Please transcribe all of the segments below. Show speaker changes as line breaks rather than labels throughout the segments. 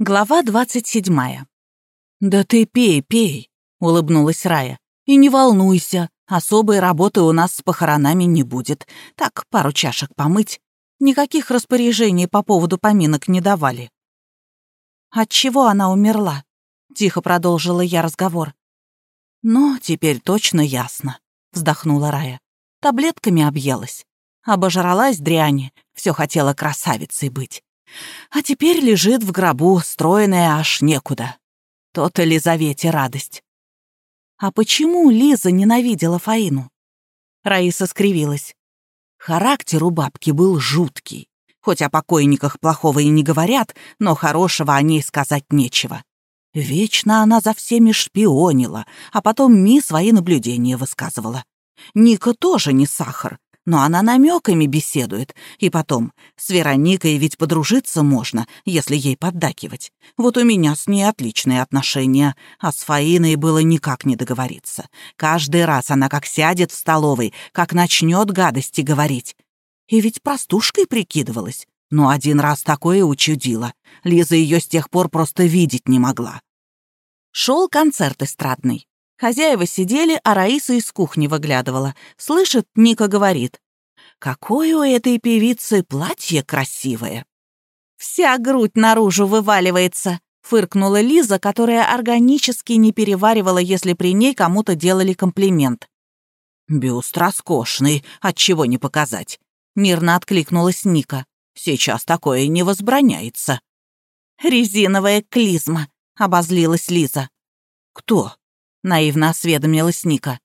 Глава двадцать седьмая. «Да ты пей, пей», — улыбнулась Рая. «И не волнуйся, особой работы у нас с похоронами не будет. Так, пару чашек помыть. Никаких распоряжений по поводу поминок не давали». «От чего она умерла?» — тихо продолжила я разговор. «Ну, теперь точно ясно», — вздохнула Рая. «Таблетками объелась. Обожралась дряни, все хотела красавицей быть. А теперь лежит в гробу, стройная аж некуда. То-то Лизавете радость. А почему Лиза ненавидела Фаину? Раиса скривилась. Характер у бабки был жуткий. Хоть о покойниках плохого и не говорят, но хорошего о ней сказать нечего. Вечно она за всеми шпионила, а потом Ми свои наблюдения высказывала. Ника тоже не сахар, но она намеками беседует. И потом, с Вероникой ведь подружиться можно, если ей поддакивать. Вот у меня с ней отличные отношения, а с Фаиной было никак не договориться. Каждый раз она как сядет в столовой, как начнет гадости говорить. И ведь простушкой прикидывалась. Но один раз такое учудила. Лиза ее с тех пор просто видеть не могла. Шел концерт эстрадный. Хозяева сидели, а Раиса из кухни выглядывала. Слышит, Ника говорит. «Какое у этой певицы платье красивое!» «Вся грудь наружу вываливается», — фыркнула Лиза, которая органически не переваривала, если при ней кому-то делали комплимент. «Бюст роскошный, отчего не показать?» — мирно откликнулась Ника. «Сейчас такое не возбраняется». «Резиновая клизма», — обозлилась Лиза. «Кто?» — наивно осведомилась Ника.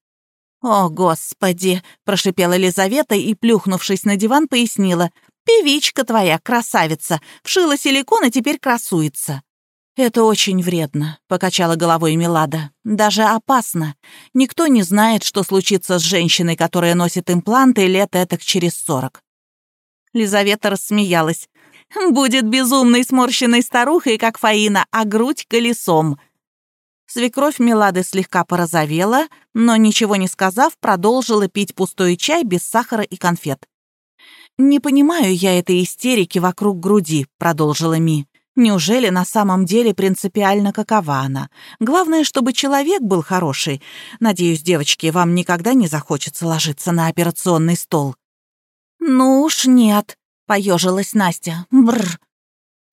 «О, Господи!» — прошипела Лизавета и, плюхнувшись на диван, пояснила. «Певичка твоя, красавица, вшила силикон и теперь красуется». «Это очень вредно», — покачала головой Милада. «Даже опасно. Никто не знает, что случится с женщиной, которая носит импланты лет этак через сорок». Лизавета рассмеялась. «Будет безумной сморщенной старухой, как Фаина, а грудь колесом», Свекровь Милады слегка порозовела, но, ничего не сказав, продолжила пить пустой чай без сахара и конфет. «Не понимаю я этой истерики вокруг груди», — продолжила Ми. «Неужели на самом деле принципиально какова она? Главное, чтобы человек был хороший. Надеюсь, девочки, вам никогда не захочется ложиться на операционный стол». «Ну уж нет», — поежилась Настя. Бррр.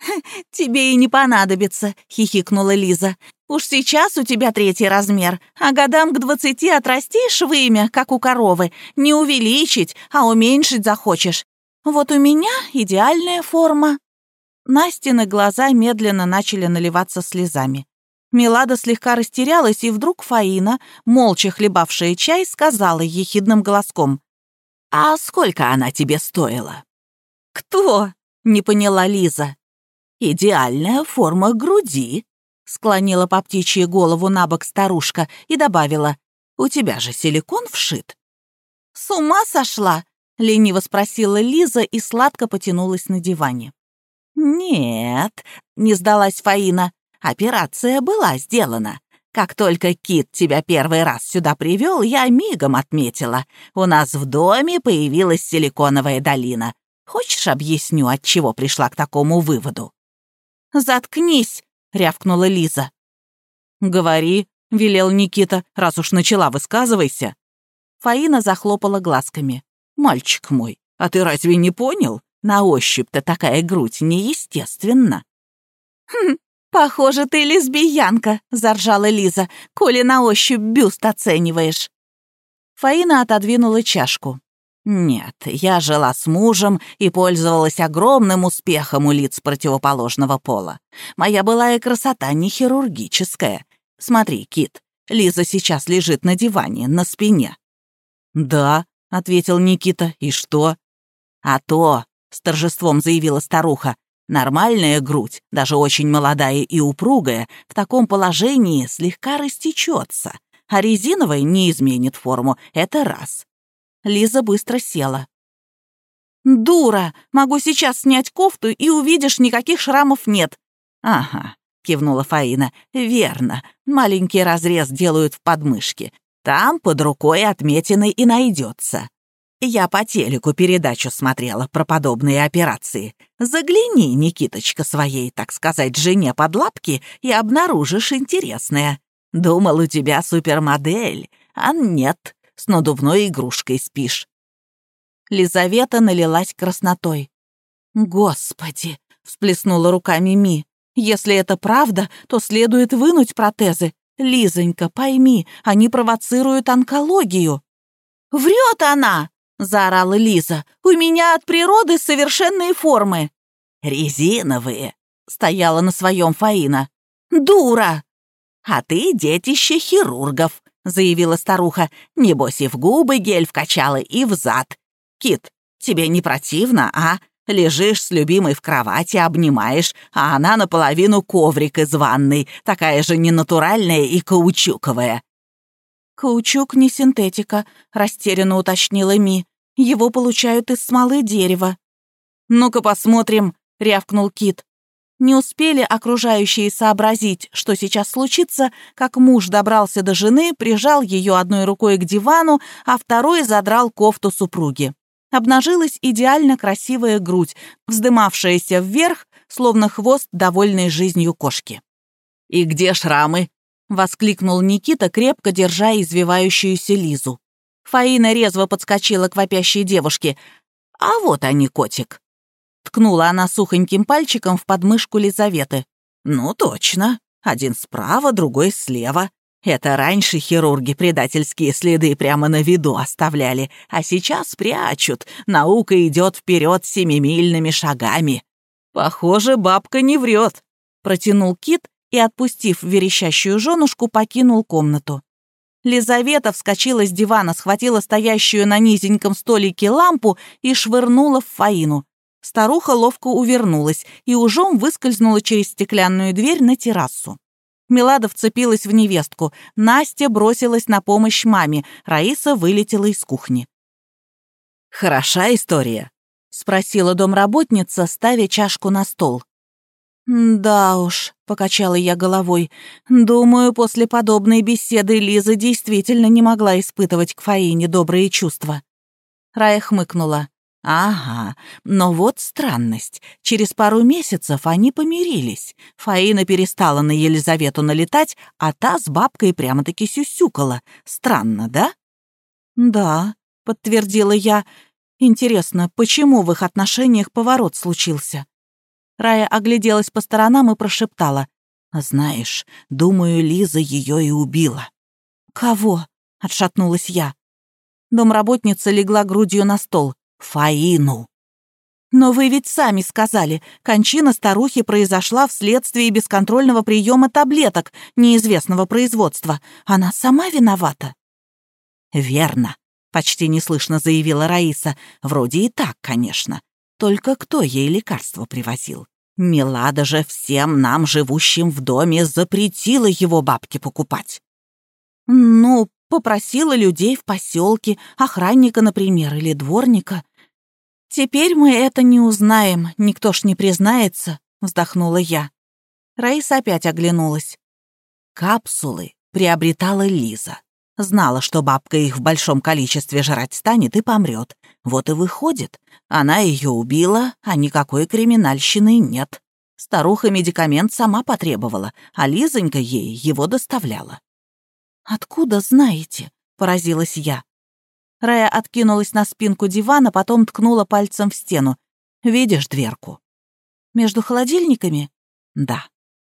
«Тебе и не понадобится», — хихикнула Лиза. Уж сейчас у тебя третий размер, а годам к двадцати отрастишь вымя, как у коровы. Не увеличить, а уменьшить захочешь. Вот у меня идеальная форма». Настины глаза медленно начали наливаться слезами. Милада слегка растерялась, и вдруг Фаина, молча хлебавшая чай, сказала ехидным голоском. «А сколько она тебе стоила?» «Кто?» — не поняла Лиза. «Идеальная форма груди», Склонила по птичьей голову на бок старушка и добавила, «У тебя же силикон вшит». «С ума сошла?» — лениво спросила Лиза и сладко потянулась на диване. «Нет», — не сдалась Фаина, — «операция была сделана. Как только Кит тебя первый раз сюда привел, я мигом отметила. У нас в доме появилась силиконовая долина. Хочешь, объясню, от чего пришла к такому выводу?» «Заткнись!» — рявкнула Лиза. «Говори», — велел Никита, — «раз уж начала, высказывайся». Фаина захлопала глазками. «Мальчик мой, а ты разве не понял? На ощупь-то такая грудь неестественна». «Хм, похоже, ты лесбиянка», — заржала Лиза, «коли на ощупь бюст оцениваешь». Фаина отодвинула чашку. Нет, я жила с мужем и пользовалась огромным успехом у лиц противоположного пола. Моя былая красота не хирургическая. Смотри, Кит, Лиза сейчас лежит на диване, на спине. «Да», — ответил Никита, — «и что?» «А то», — с торжеством заявила старуха, «нормальная грудь, даже очень молодая и упругая, в таком положении слегка растечется, а резиновая не изменит форму, это раз. Лиза быстро села. «Дура! Могу сейчас снять кофту, и увидишь, никаких шрамов нет». «Ага», — кивнула Фаина. «Верно. Маленький разрез делают в подмышке. Там под рукой отметины и найдется». Я по телеку передачу смотрела про подобные операции. Загляни, Никиточка, своей, так сказать, жене под лапки и обнаружишь интересное. Думал, у тебя супермодель, а нет, с надувной игрушкой спишь. Лизавета налилась краснотой. «Господи!» — всплеснула руками Ми. «Если это правда, то следует вынуть протезы. Лизонька, пойми, они провоцируют онкологию». «Врет она!» заорала Лиза. «У меня от природы совершенные формы». «Резиновые», — стояла на своем Фаина. «Дура!» «А ты детище хирургов», — заявила старуха. «Небось и в губы гель вкачала, и в зад. Кит, тебе не противно, а? Лежишь с любимой в кровати, обнимаешь, а она наполовину коврик из ванной, такая же ненатуральная и каучуковая».
«Каучук не синтетика», — растерянно уточнила Ми. Его получают из смолы дерева».
«Ну-ка посмотрим», — рявкнул Кит.
Не успели окружающие сообразить, что сейчас случится, как муж добрался до жены, прижал ее одной рукой к дивану, а второй задрал кофту супруги. Обнажилась идеально красивая грудь, вздымавшаяся вверх, словно хвост довольной жизнью кошки.
«И где шрамы?» — воскликнул Никита, крепко держа извивающуюся Лизу.
Фаина резво подскочила к вопящей девушке.
«А вот они, котик!»
Ткнула она сухоньким пальчиком в подмышку Лизаветы.
«Ну, точно. Один справа, другой слева. Это раньше хирурги предательские следы прямо на виду оставляли, а сейчас прячут. Наука идет вперед семимильными шагами. Похоже, бабка не врет», — протянул Кит и, отпустив верещащую женушку, покинул комнату.
Лизавета вскочила с дивана, схватила стоящую на низеньком столике лампу и швырнула в Фаину. Старуха ловко увернулась и ужом выскользнула через стеклянную дверь на террасу. Милада вцепилась в невестку, Настя бросилась на помощь маме, Раиса вылетела из кухни.
«Хороша история?»
— спросила домработница, ставя чашку на стол.
«Да уж», — покачала я головой, «думаю, после подобной беседы Лиза действительно не могла испытывать к Фаине добрые чувства».
Рая хмыкнула.
«Ага, но вот странность. Через пару месяцев они помирились. Фаина перестала на Елизавету налетать, а та с бабкой прямо-таки сюсюкала. Странно, да?»
«Да», — подтвердила я. «Интересно, почему в их отношениях поворот случился?» Рая огляделась по сторонам и прошептала.
«Знаешь, думаю, Лиза ее и убила».
«Кого?» — отшатнулась я. Домработница легла грудью на стол.
«Фаину».
«Но вы ведь сами сказали, кончина старухи произошла вследствие бесконтрольного приема таблеток неизвестного производства. Она сама виновата».
«Верно», — почти неслышно заявила Раиса. «Вроде и так, конечно. Только кто ей лекарство привозил? Милада же всем нам, живущим в доме, запретила его бабке покупать.
Ну, попросила людей в поселке, охранника, например, или дворника. Теперь мы это не узнаем, никто ж не признается, вздохнула я. Раиса опять оглянулась.
Капсулы приобретала Лиза. Знала, что бабка их в большом количестве жрать станет и помрет. Вот и выходит, она ее убила, а никакой криминальщины нет. Старуха медикамент сама потребовала, а Лизонька ей его доставляла.
«Откуда знаете?» — поразилась я. Рая откинулась на спинку дивана, потом ткнула пальцем в стену. «Видишь дверку?» «Между холодильниками?»
«Да.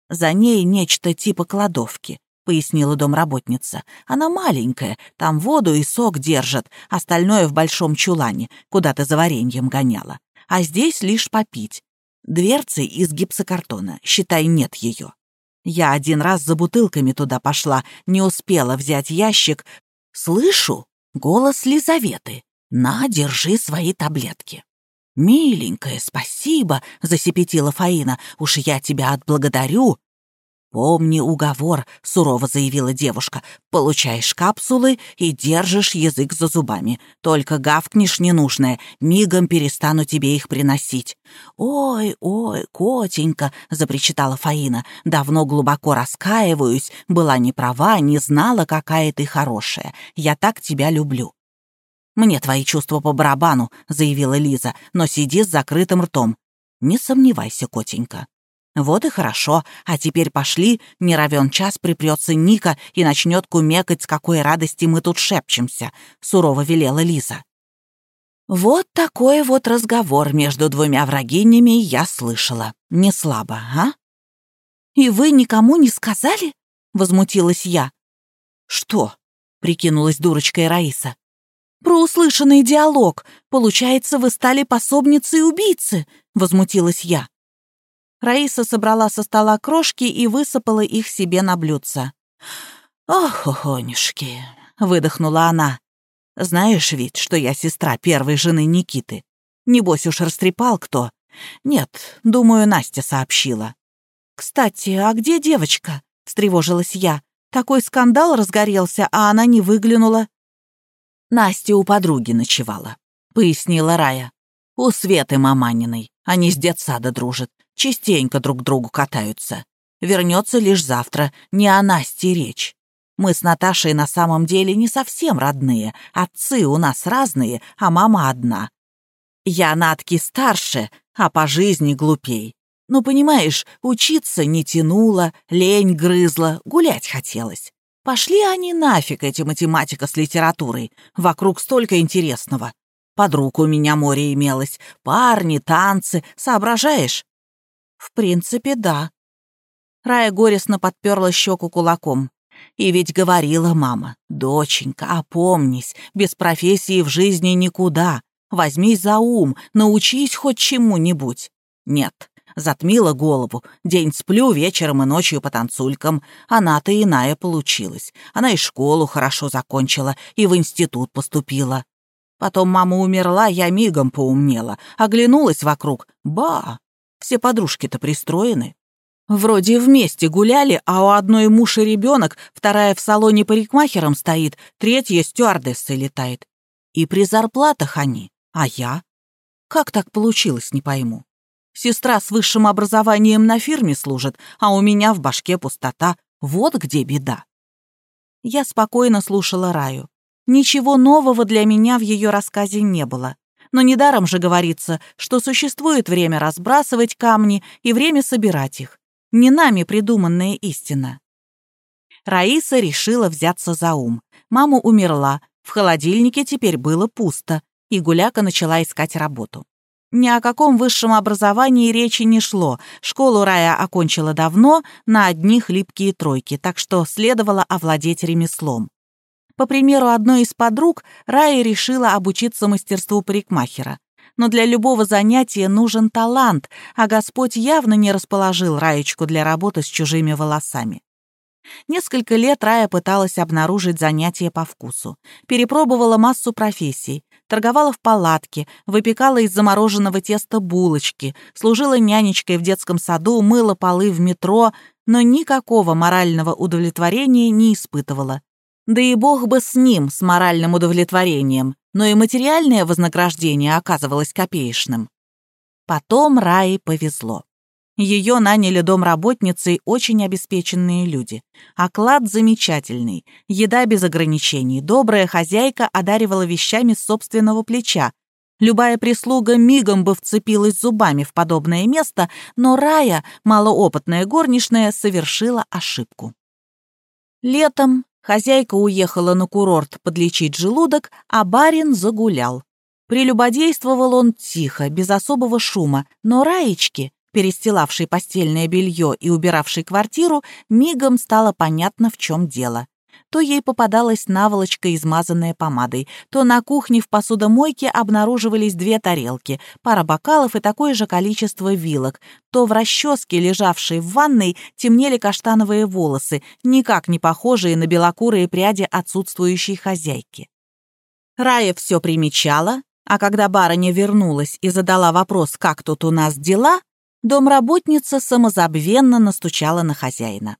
За ней нечто типа кладовки. — пояснила домработница. «Она маленькая, там воду и сок держат, остальное в большом чулане, куда ты за вареньем гоняла. А здесь лишь попить. Дверцы из гипсокартона, считай, нет ее. Я один раз за бутылками туда пошла, не успела взять ящик. Слышу голос Лизаветы. «На, держи свои таблетки». «Миленькая, спасибо», — засипетила Фаина. «Уж я тебя отблагодарю. «Помни уговор», — сурово заявила девушка. «Получаешь капсулы и держишь язык за зубами. Только гавкнешь ненужное, мигом перестану тебе их приносить». «Ой, ой, котенька», — запричитала Фаина, — «давно глубоко раскаиваюсь, была не права, не знала, какая ты хорошая. Я так тебя люблю». «Мне твои чувства по барабану», — заявила Лиза, «но сиди с закрытым ртом. Не сомневайся, котенька». «Вот и хорошо. А теперь пошли, не равен час припрется Ника и начнет кумекать, с какой радости мы тут шепчемся», — сурово велела Лиза. Вот такой вот разговор между двумя врагинями я слышала. Не слабо, а?
«И вы никому не сказали?» — возмутилась я.
«Что?» — прикинулась дурочкой Раиса.
«Про услышанный диалог. Получается, вы стали пособницей убийцы», — возмутилась я. Раиса собрала со стола крошки и высыпала их себе на блюдце.
«Ох, охонюшки!» — выдохнула она. «Знаешь ведь, что я сестра первой жены Никиты? Небось уж растрепал кто? Нет, думаю, Настя сообщила».
«Кстати, а где девочка?» — встревожилась я. «Такой скандал разгорелся, а она не выглянула».
«Настя у подруги ночевала», — пояснила Рая. «У Светы Маманиной. Они с детсада дружат. Частенько друг другу катаются. Вернется лишь завтра, не о Насте речь. Мы с Наташей на самом деле не совсем родные. Отцы у нас разные, а мама одна. Я Натки старше, а по жизни глупей. Ну, понимаешь, учиться не тянуло, лень грызла, гулять хотелось. Пошли они нафиг, эти математика с литературой. Вокруг столько интересного. Подруг у меня море имелось. Парни, танцы, соображаешь?
В принципе, да. Рая горестно подперла щеку кулаком.
И ведь говорила мама, доченька, опомнись, без профессии в жизни никуда. Возьмись за ум, научись хоть чему-нибудь. Нет, затмила голову. День сплю, вечером и ночью по танцулькам. Она-то иная получилась. Она и школу хорошо закончила, и в институт поступила. Потом мама умерла, я мигом поумнела. Оглянулась вокруг. Ба! Все подружки-то пристроены. Вроде вместе гуляли, а у одной муж и ребенок, вторая в салоне парикмахером стоит, третья стюардессой летает. И при зарплатах они, а я? Как так получилось, не пойму. Сестра с высшим образованием на фирме служит, а у меня в башке пустота. Вот где беда.
Я спокойно слушала Раю. Ничего нового для меня в ее рассказе не было. Но недаром же говорится, что существует время разбрасывать камни и время собирать их. Не нами придуманная истина. Раиса решила взяться за ум. Мама умерла, в холодильнике теперь было пусто, и Гуляка начала искать работу. Ни о каком высшем образовании речи не шло. Школу Рая окончила давно, на одних липкие тройки, так что следовало овладеть ремеслом. По примеру одной из подруг, Рая решила обучиться мастерству парикмахера. Но для любого занятия нужен талант, а Господь явно не расположил Раечку для работы с чужими волосами. Несколько лет Рая пыталась обнаружить занятия по вкусу. Перепробовала массу профессий. Торговала в палатке, выпекала из замороженного теста булочки, служила нянечкой в детском саду, мыла полы в метро, но никакого морального удовлетворения не испытывала. Да и бог бы с ним, с моральным удовлетворением, но и материальное вознаграждение оказывалось копеечным. Потом Раи повезло. Ее наняли домработницей очень обеспеченные люди. Оклад замечательный, еда без ограничений, добрая хозяйка одаривала вещами с собственного плеча. Любая прислуга мигом бы вцепилась зубами в подобное место, но Рая, малоопытная горничная, совершила ошибку. Летом Хозяйка уехала на курорт подлечить желудок, а барин загулял. Прелюбодействовал он тихо, без особого шума, но Раечке, перестилавшей постельное белье и убиравшей квартиру, мигом стало понятно, в чем дело то ей попадалась наволочка, измазанная помадой, то на кухне в посудомойке обнаруживались две тарелки, пара бокалов и такое же количество вилок, то в расческе, лежавшей в ванной, темнели каштановые волосы, никак не похожие на белокурые пряди отсутствующей хозяйки. Рая все примечала, а когда барыня вернулась и задала вопрос, как тут у нас дела, домработница самозабвенно настучала на хозяина.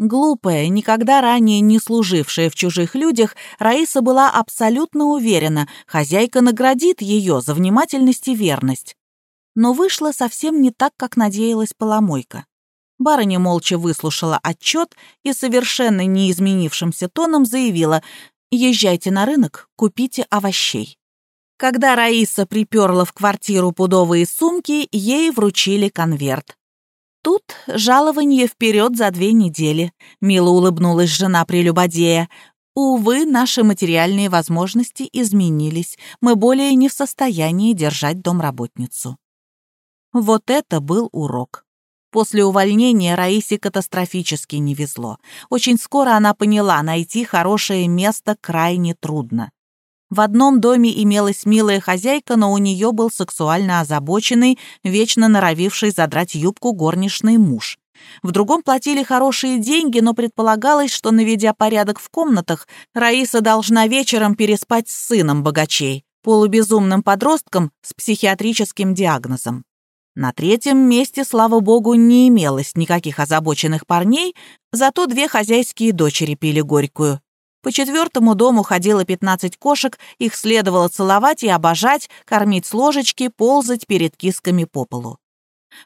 Глупая, никогда ранее не служившая в чужих людях, Раиса была абсолютно уверена, хозяйка наградит ее за внимательность и верность. Но вышло совсем не так, как надеялась поломойка. Барыня молча выслушала отчет и совершенно неизменившимся тоном заявила, Езжайте на рынок, купите овощей. Когда Раиса приперла в квартиру пудовые сумки, ей вручили конверт. Тут жалование вперед за две недели, мило улыбнулась жена прелюбодея. Увы, наши материальные возможности изменились. Мы более не в состоянии держать домработницу. Вот это был урок. После увольнения Раисе катастрофически не везло. Очень скоро она поняла, найти хорошее место крайне трудно. В одном доме имелась милая хозяйка, но у нее был сексуально озабоченный, вечно норовивший задрать юбку горничный муж. В другом платили хорошие деньги, но предполагалось, что, наведя порядок в комнатах, Раиса должна вечером переспать с сыном богачей, полубезумным подростком с психиатрическим диагнозом. На третьем месте, слава богу, не имелось никаких озабоченных парней, зато две хозяйские дочери пили горькую. По четвертому дому ходило 15 кошек, их следовало целовать и обожать, кормить с ложечки, ползать перед кисками по полу.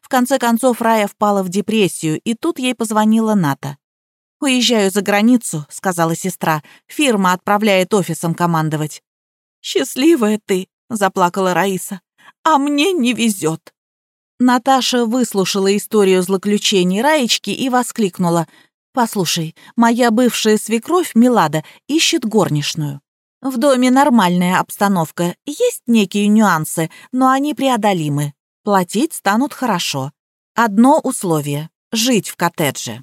В конце концов Рая впала в депрессию, и тут ей позвонила Ната. «Уезжаю за границу», — сказала сестра. «Фирма отправляет офисом командовать». «Счастливая ты», — заплакала Раиса. «А мне не везет». Наташа выслушала историю злоключений Раечки и воскликнула. «Послушай, моя бывшая свекровь Милада ищет горничную. В доме нормальная обстановка, есть некие нюансы, но они преодолимы. Платить станут хорошо. Одно условие — жить в коттедже».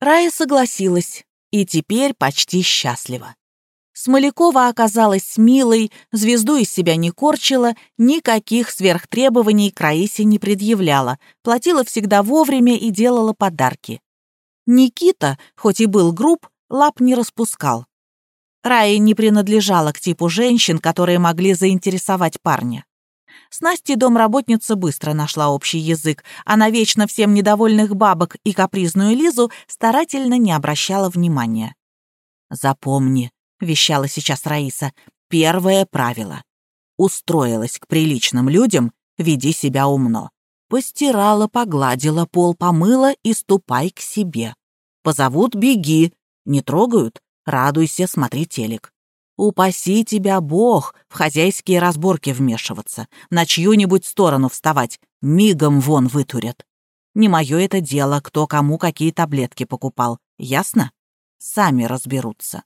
Рая согласилась и теперь почти счастлива. Смолякова оказалась милой, звезду из себя не корчила, никаких сверхтребований к Раисе не предъявляла, платила всегда вовремя и делала подарки. Никита, хоть и был груб, лап не распускал. Рая не принадлежала к типу женщин, которые могли заинтересовать парня. С Настей домработница быстро нашла общий язык, а на вечно всем недовольных бабок и капризную Лизу старательно не обращала внимания. «Запомни», — вещала сейчас Раиса, — «первое правило. Устроилась к приличным людям, веди себя умно. Постирала, погладила, пол помыла и ступай к себе. Позовут — беги. Не трогают — радуйся, смотри телек. Упаси тебя Бог в хозяйские разборки вмешиваться, на чью-нибудь сторону вставать, мигом вон вытурят. Не мое это дело, кто кому какие таблетки покупал, ясно? Сами разберутся.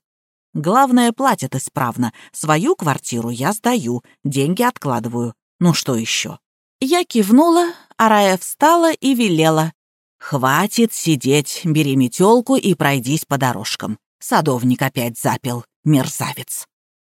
Главное, платят исправно. Свою квартиру я сдаю, деньги откладываю. Ну что еще? Я кивнула, а Рая встала и велела. «Хватит сидеть, бери метелку и пройдись по дорожкам. Садовник опять запил, мерзавец».